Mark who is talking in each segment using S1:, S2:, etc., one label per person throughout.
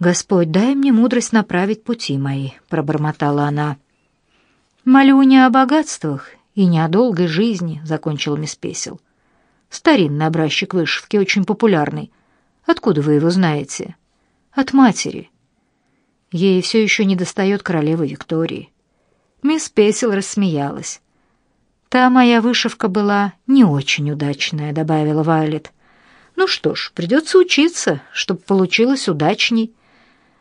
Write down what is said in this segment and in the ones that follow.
S1: «Господь, дай мне мудрость направить пути мои», — пробормотала она. «Молю не о богатствах и не о долгой жизни», — закончил мисс Песел. «Старинный образчик вышивки, очень популярный. Откуда вы его знаете?» «От матери». Ей все еще не достает королевы Виктории. Мисс Песел рассмеялась. «Та моя вышивка была не очень удачная», — добавила Вайлет. «Ну что ж, придется учиться, чтобы получилось удачней.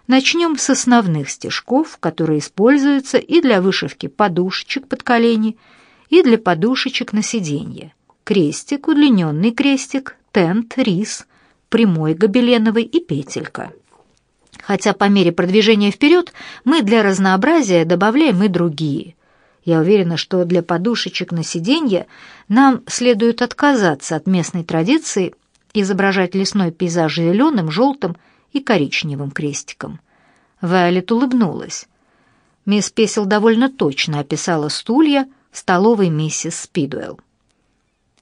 S1: Начнем с основных стежков, которые используются и для вышивки подушечек под колени, и для подушечек на сиденье. Крестик, удлиненный крестик, тент, рис, прямой гобеленовый и петелька. Хотя по мере продвижения вперед мы для разнообразия добавляем и другие. Я уверена, что для подушечек на сиденье нам следует отказаться от местной традиции изображать лесной пейзаж зеленым, желтым и коричневым крестиком. Вайолет улыбнулась. Мисс Песел довольно точно описала стулья в столовой миссис Спидуэлл.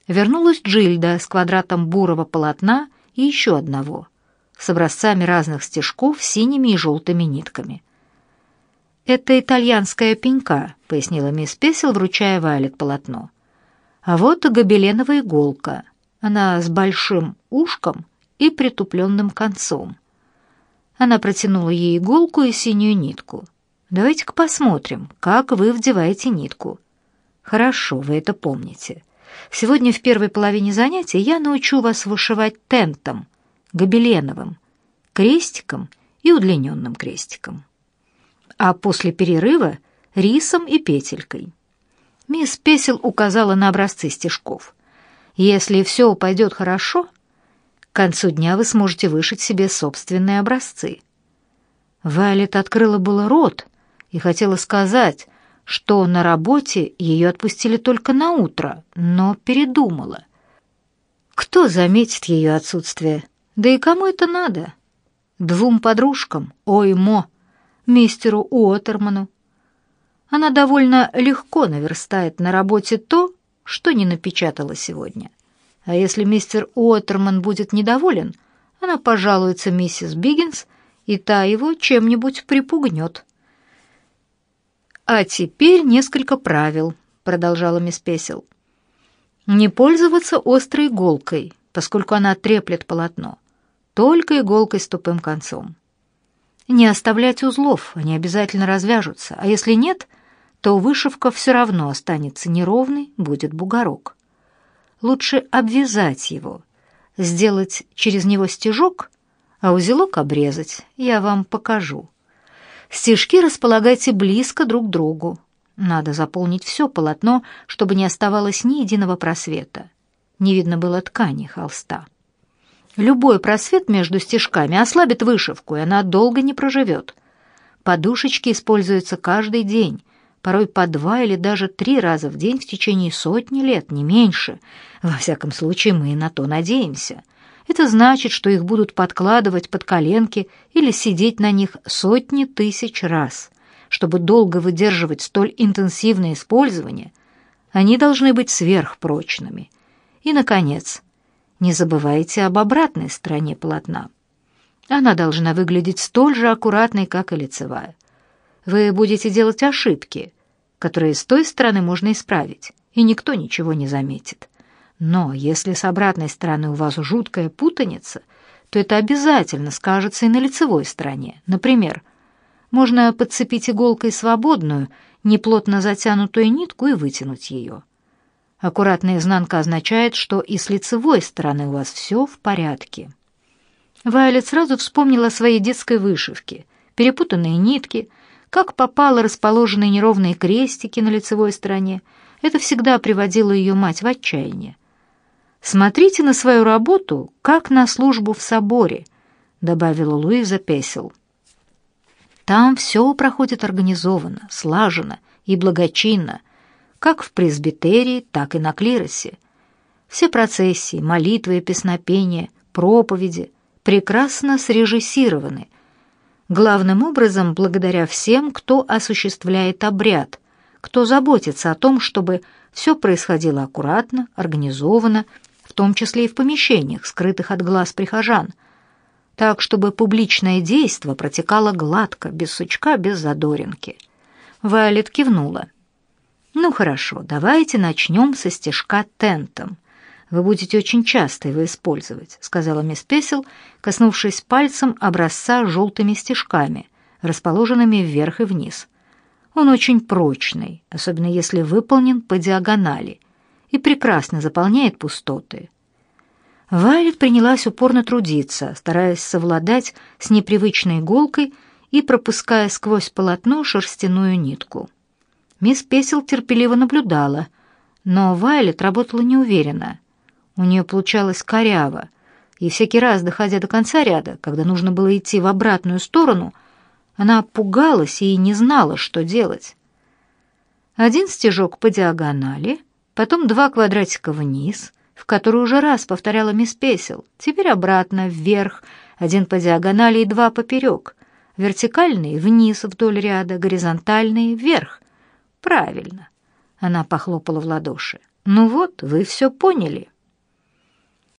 S1: Вернулась Джильда с квадратом бурого полотна и еще одного, с образцами разных стежков синими и желтыми нитками. «Это итальянская пенька», — пояснила мисс Песел, вручая Вайлет полотно. «А вот гобеленовая иголка. Она с большим ушком и притупленным концом». Она протянула ей иголку и синюю нитку. «Давайте-ка посмотрим, как вы вдеваете нитку». «Хорошо, вы это помните. Сегодня в первой половине занятия я научу вас вышивать тентом, гобеленовым, крестиком и удлиненным крестиком» а после перерыва — рисом и петелькой. Мисс Песел указала на образцы стежков. Если все пойдет хорошо, к концу дня вы сможете вышить себе собственные образцы. Вайлет открыла было рот и хотела сказать, что на работе ее отпустили только на утро, но передумала. Кто заметит ее отсутствие? Да и кому это надо? Двум подружкам, ой, мо, мистеру Уотерману. Она довольно легко наверстает на работе то, что не напечатала сегодня. А если мистер Уотерман будет недоволен, она пожалуется миссис Биггинс, и та его чем-нибудь припугнет. «А теперь несколько правил», — продолжала мисс Песел. «Не пользоваться острой иголкой, поскольку она треплет полотно, только иголкой с тупым концом. Не оставлять узлов, они обязательно развяжутся, а если нет, то вышивка все равно останется неровной, будет бугорок. Лучше обвязать его, сделать через него стежок, а узелок обрезать, я вам покажу. Стежки располагайте близко друг к другу. Надо заполнить все полотно, чтобы не оставалось ни единого просвета. Не видно было ткани холста. Любой просвет между стежками ослабит вышивку, и она долго не проживет. Подушечки используются каждый день, порой по два или даже три раза в день в течение сотни лет, не меньше. Во всяком случае, мы на то надеемся. Это значит, что их будут подкладывать под коленки или сидеть на них сотни тысяч раз. Чтобы долго выдерживать столь интенсивное использование, они должны быть сверхпрочными. И, наконец, не забывайте об обратной стороне полотна. Она должна выглядеть столь же аккуратной, как и лицевая. Вы будете делать ошибки, которые с той стороны можно исправить, и никто ничего не заметит. Но если с обратной стороны у вас жуткая путаница, то это обязательно скажется и на лицевой стороне. Например, можно подцепить иголкой свободную, неплотно затянутую нитку и вытянуть ее. Аккуратная изнанка означает, что и с лицевой стороны у вас все в порядке. Вайолет сразу вспомнила о своей детской вышивке. Перепутанные нитки, как попало расположенные неровные крестики на лицевой стороне. Это всегда приводило ее мать в отчаяние. «Смотрите на свою работу, как на службу в соборе», — добавила Луиза Песел. «Там все проходит организованно, слаженно и благочинно, как в пресбитерии, так и на клиросе. Все процессии, молитвы и песнопения, проповеди прекрасно срежиссированы, главным образом благодаря всем, кто осуществляет обряд, кто заботится о том, чтобы все происходило аккуратно, организованно, в том числе и в помещениях, скрытых от глаз прихожан. так, чтобы публичное действо протекало гладко, без сучка, без задоринки. Вайлет кивнула. «Ну хорошо, давайте начнем со стежка тентом. Вы будете очень часто его использовать», — сказала мисс Песел, коснувшись пальцем образца желтыми стежками, расположенными вверх и вниз. Он очень прочный, особенно если выполнен по диагонали, и прекрасно заполняет пустоты. Вайлет принялась упорно трудиться, стараясь совладать с непривычной иголкой и пропуская сквозь полотно шерстяную нитку. Мисс Песел терпеливо наблюдала, но Вайлет работала неуверенно. У нее получалось коряво, и всякий раз, доходя до конца ряда, когда нужно было идти в обратную сторону, она пугалась и не знала, что делать. Один стежок по диагонали, потом два квадратика вниз, в который уже раз повторяла мисс Песел, теперь обратно, вверх, один по диагонали и два поперек, вертикальные вниз вдоль ряда, горизонтальные вверх. Правильно. Она похлопала в ладоши. Ну вот, вы все поняли.